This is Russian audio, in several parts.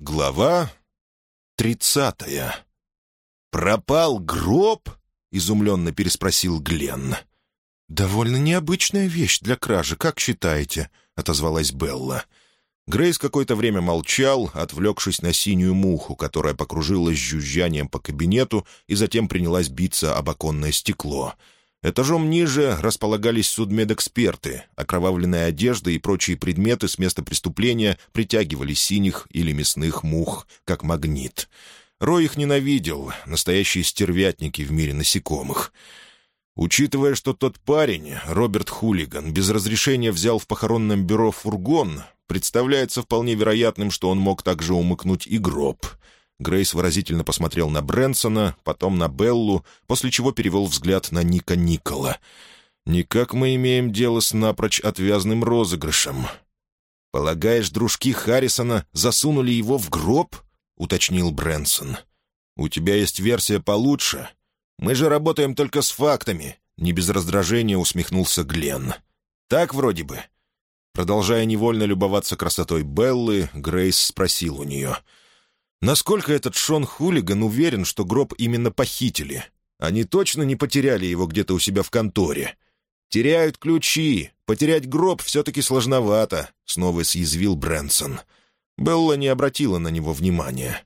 Глава тридцатая. «Пропал гроб?» — изумленно переспросил Гленн. «Довольно необычная вещь для кражи, как считаете?» — отозвалась Белла. Грейс какое-то время молчал, отвлекшись на синюю муху, которая покружилась жужжанием по кабинету и затем принялась биться об оконное стекло — Этажом ниже располагались судмедэксперты. Окровавленная одежда и прочие предметы с места преступления притягивали синих или мясных мух, как магнит. Рой их ненавидел, настоящие стервятники в мире насекомых. Учитывая, что тот парень, Роберт Хулиган, без разрешения взял в похоронном бюро фургон, представляется вполне вероятным, что он мог также умыкнуть и гроб — Грейс выразительно посмотрел на Брэнсона, потом на Беллу, после чего перевел взгляд на Ника Никола. «Никак мы имеем дело с напрочь отвязным розыгрышем». «Полагаешь, дружки Харрисона засунули его в гроб?» — уточнил Брэнсон. «У тебя есть версия получше? Мы же работаем только с фактами», — не без раздражения усмехнулся Гленн. «Так вроде бы». Продолжая невольно любоваться красотой Беллы, Грейс спросил у нее — Насколько этот Шон Хулиган уверен, что гроб именно похитили? Они точно не потеряли его где-то у себя в конторе? «Теряют ключи. Потерять гроб все-таки сложновато», — снова съязвил Брэнсон. Белла не обратила на него внимания.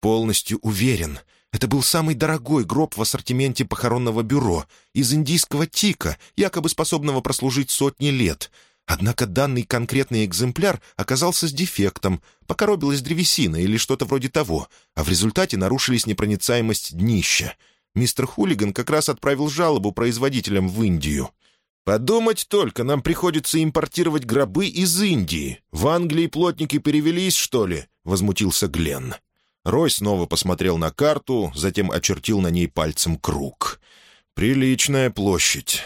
«Полностью уверен. Это был самый дорогой гроб в ассортименте похоронного бюро, из индийского тика, якобы способного прослужить сотни лет. Однако данный конкретный экземпляр оказался с дефектом, покоробилась древесина или что-то вроде того, а в результате нарушились непроницаемость днища. Мистер Хулиган как раз отправил жалобу производителям в Индию. «Подумать только, нам приходится импортировать гробы из Индии. В Англии плотники перевелись, что ли?» — возмутился Гленн. Рой снова посмотрел на карту, затем очертил на ней пальцем круг. «Приличная площадь.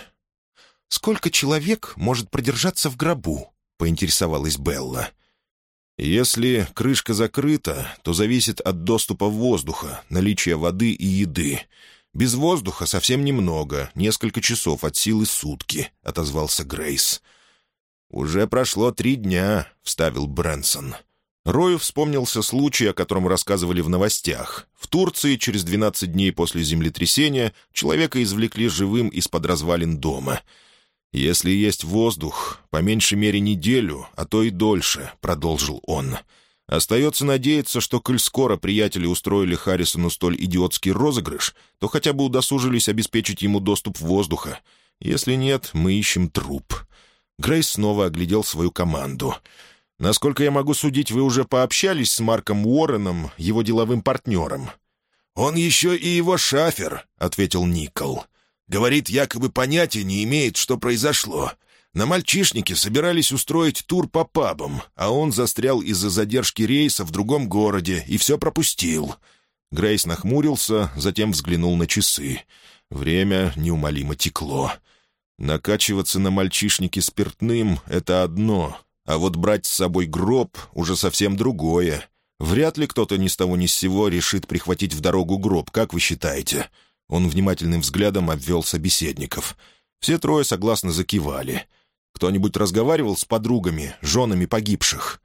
«Сколько человек может продержаться в гробу?» — поинтересовалась Белла. «Если крышка закрыта, то зависит от доступа воздуха, наличия воды и еды. Без воздуха совсем немного, несколько часов от силы сутки», — отозвался Грейс. «Уже прошло три дня», — вставил Брэнсон. Рою вспомнился случай, о котором рассказывали в новостях. В Турции через 12 дней после землетрясения человека извлекли живым из-под развалин дома — «Если есть воздух, по меньшей мере неделю, а то и дольше», — продолжил он. «Остается надеяться, что, коль скоро приятели устроили Харрисону столь идиотский розыгрыш, то хотя бы удосужились обеспечить ему доступ воздуха. Если нет, мы ищем труп». Грейс снова оглядел свою команду. «Насколько я могу судить, вы уже пообщались с Марком Уорреном, его деловым партнером?» «Он еще и его шафер», — ответил Никол. Говорит, якобы понятия не имеет, что произошло. На мальчишнике собирались устроить тур по пабам, а он застрял из-за задержки рейса в другом городе и все пропустил. Грейс нахмурился, затем взглянул на часы. Время неумолимо текло. Накачиваться на мальчишнике спиртным — это одно, а вот брать с собой гроб — уже совсем другое. Вряд ли кто-то ни с того ни с сего решит прихватить в дорогу гроб, как вы считаете?» Он внимательным взглядом обвел собеседников. Все трое согласно закивали. «Кто-нибудь разговаривал с подругами, женами погибших?»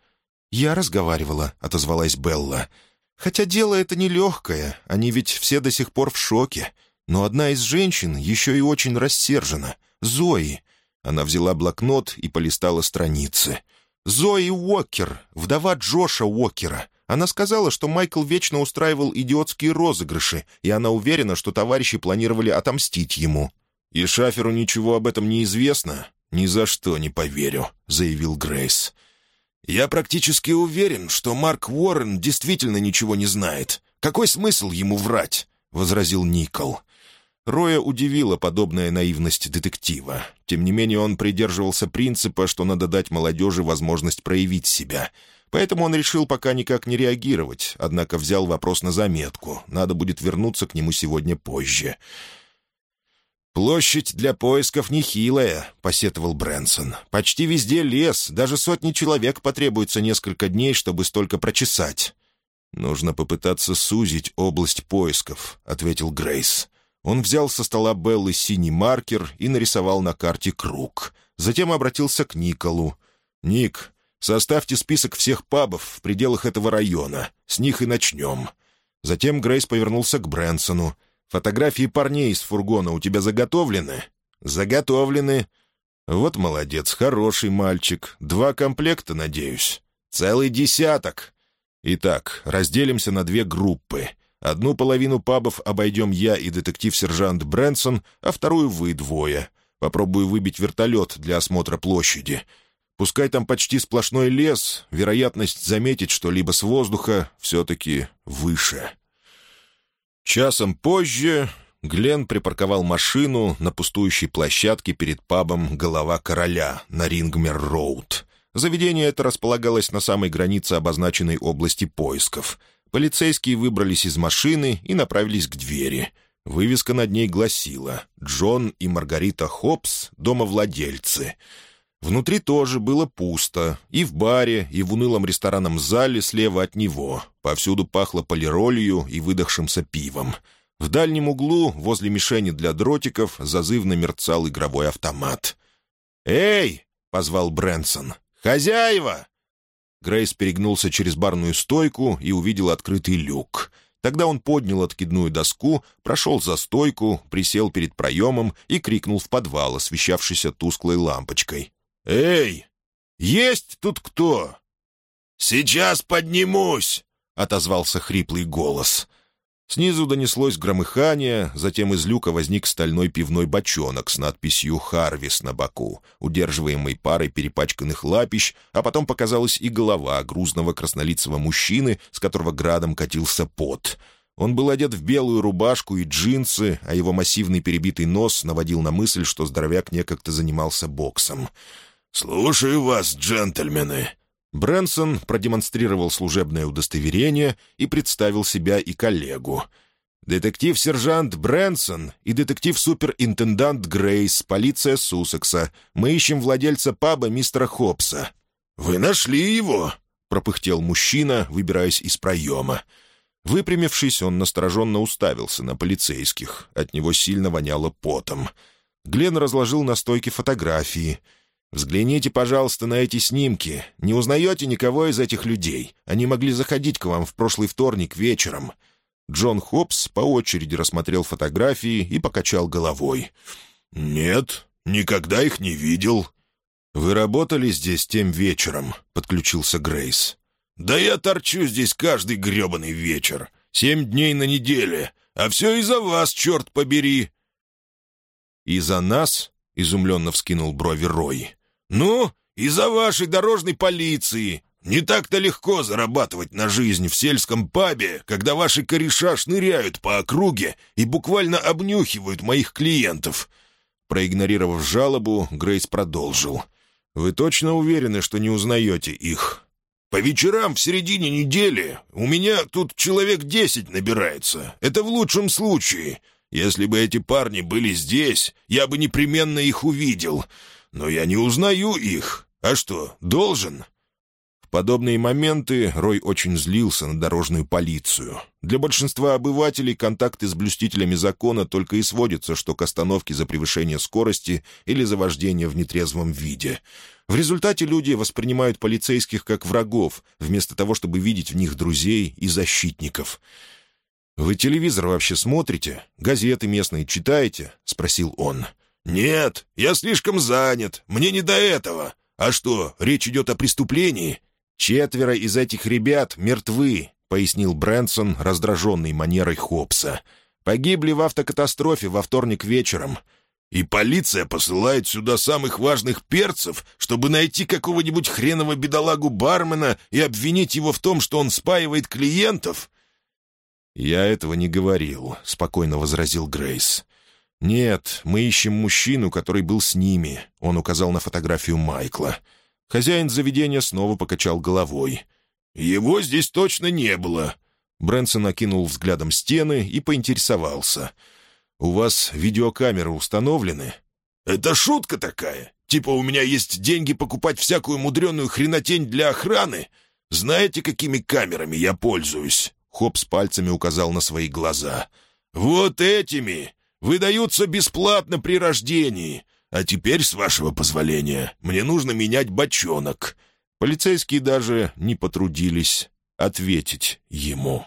«Я разговаривала», — отозвалась Белла. «Хотя дело это нелегкое, они ведь все до сих пор в шоке. Но одна из женщин еще и очень рассержена. Зои». Она взяла блокнот и полистала страницы. «Зои Уокер, вдова Джоша Уокера. Она сказала, что Майкл вечно устраивал идиотские розыгрыши, и она уверена, что товарищи планировали отомстить ему. «И Шаферу ничего об этом не известно?» «Ни за что не поверю», — заявил Грейс. «Я практически уверен, что Марк Уоррен действительно ничего не знает. Какой смысл ему врать?» — возразил Никол. Роя удивила подобная наивность детектива. Тем не менее он придерживался принципа, что надо дать молодежи возможность проявить себя — Поэтому он решил пока никак не реагировать, однако взял вопрос на заметку. Надо будет вернуться к нему сегодня позже. «Площадь для поисков нехилая», — посетовал Брэнсон. «Почти везде лес, даже сотни человек потребуется несколько дней, чтобы столько прочесать». «Нужно попытаться сузить область поисков», — ответил Грейс. Он взял со стола Беллы синий маркер и нарисовал на карте круг. Затем обратился к Николу. «Ник, Составьте список всех пабов в пределах этого района. С них и начнем». Затем Грейс повернулся к Брэнсону. «Фотографии парней из фургона у тебя заготовлены?» «Заготовлены». «Вот молодец, хороший мальчик. Два комплекта, надеюсь?» «Целый десяток». «Итак, разделимся на две группы. Одну половину пабов обойдем я и детектив-сержант Брэнсон, а вторую вы двое. Попробую выбить вертолет для осмотра площади. Пускай там почти сплошной лес, вероятность заметить что-либо с воздуха все-таки выше». Часом позже Глен припарковал машину на пустующей площадке перед пабом «Голова короля» на Рингмер-Роуд. Заведение это располагалось на самой границе обозначенной области поисков. Полицейские выбрались из машины и направились к двери. Вывеска над ней гласила «Джон и Маргарита Хопс, домовладельцы». Внутри тоже было пусто. И в баре, и в унылом ресторанном зале слева от него. Повсюду пахло полиролью и выдохшимся пивом. В дальнем углу, возле мишени для дротиков, зазывно мерцал игровой автомат. «Эй!» — позвал Брэнсон. «Хозяева!» Грейс перегнулся через барную стойку и увидел открытый люк. Тогда он поднял откидную доску, прошел за стойку, присел перед проемом и крикнул в подвал, освещавшийся тусклой лампочкой. «Эй, есть тут кто?» «Сейчас поднимусь!» — отозвался хриплый голос. Снизу донеслось громыхание, затем из люка возник стальной пивной бочонок с надписью «Харвис» на боку, удерживаемый парой перепачканных лапищ, а потом показалась и голова грузного краснолицего мужчины, с которого градом катился пот. Он был одет в белую рубашку и джинсы, а его массивный перебитый нос наводил на мысль, что здоровяк некогда занимался боксом. «Слушаю вас, джентльмены», Брэнсон продемонстрировал служебное удостоверение и представил себя и коллегу. «Детектив-сержант Брэнсон и детектив-суперинтендант Грейс, полиция Суссекса. Мы ищем владельца паба мистера Хопса». «Вы нашли его?» — пропыхтел мужчина, выбираясь из проема. Выпрямившись, он настороженно уставился на полицейских. От него сильно воняло потом. Глен разложил на стойке фотографии — Взгляните, пожалуйста, на эти снимки. Не узнаете никого из этих людей? Они могли заходить к вам в прошлый вторник вечером». Джон Хопс по очереди рассмотрел фотографии и покачал головой. «Нет, никогда их не видел». «Вы работали здесь тем вечером?» — подключился Грейс. «Да я торчу здесь каждый гребаный вечер. Семь дней на неделе. А все из-за вас, черт побери!» «Из-за нас?» — изумленно вскинул брови Рой. «Ну, из-за вашей дорожной полиции. Не так-то легко зарабатывать на жизнь в сельском пабе, когда ваши кореша шныряют по округе и буквально обнюхивают моих клиентов». Проигнорировав жалобу, Грейс продолжил. «Вы точно уверены, что не узнаете их?» «По вечерам в середине недели у меня тут человек десять набирается. Это в лучшем случае. Если бы эти парни были здесь, я бы непременно их увидел. Но я не узнаю их. А что, должен?» В подобные моменты Рой очень злился на дорожную полицию. Для большинства обывателей контакты с блюстителями закона только и сводятся, что к остановке за превышение скорости или за вождение в нетрезвом виде. В результате люди воспринимают полицейских как врагов, вместо того, чтобы видеть в них друзей и защитников. «Вы телевизор вообще смотрите? Газеты местные читаете?» — спросил он. — «Нет, я слишком занят. Мне не до этого. А что, речь идет о преступлении?» «Четверо из этих ребят мертвы», — пояснил Брэнсон, раздраженный манерой Хопса. «Погибли в автокатастрофе во вторник вечером». «И полиция посылает сюда самых важных перцев, чтобы найти какого-нибудь хренового бедолагу-бармена и обвинить его в том, что он спаивает клиентов?» «Я этого не говорил», — спокойно возразил Грейс. «Нет, мы ищем мужчину, который был с ними», — он указал на фотографию Майкла. Хозяин заведения снова покачал головой. «Его здесь точно не было». Брэнсон окинул взглядом стены и поинтересовался. «У вас видеокамеры установлены?» «Это шутка такая? Типа у меня есть деньги покупать всякую мудреную хренотень для охраны? Знаете, какими камерами я пользуюсь?» Хоп с пальцами указал на свои глаза. «Вот этими! Выдаются бесплатно при рождении. А теперь, с вашего позволения, мне нужно менять бочонок». Полицейские даже не потрудились ответить ему.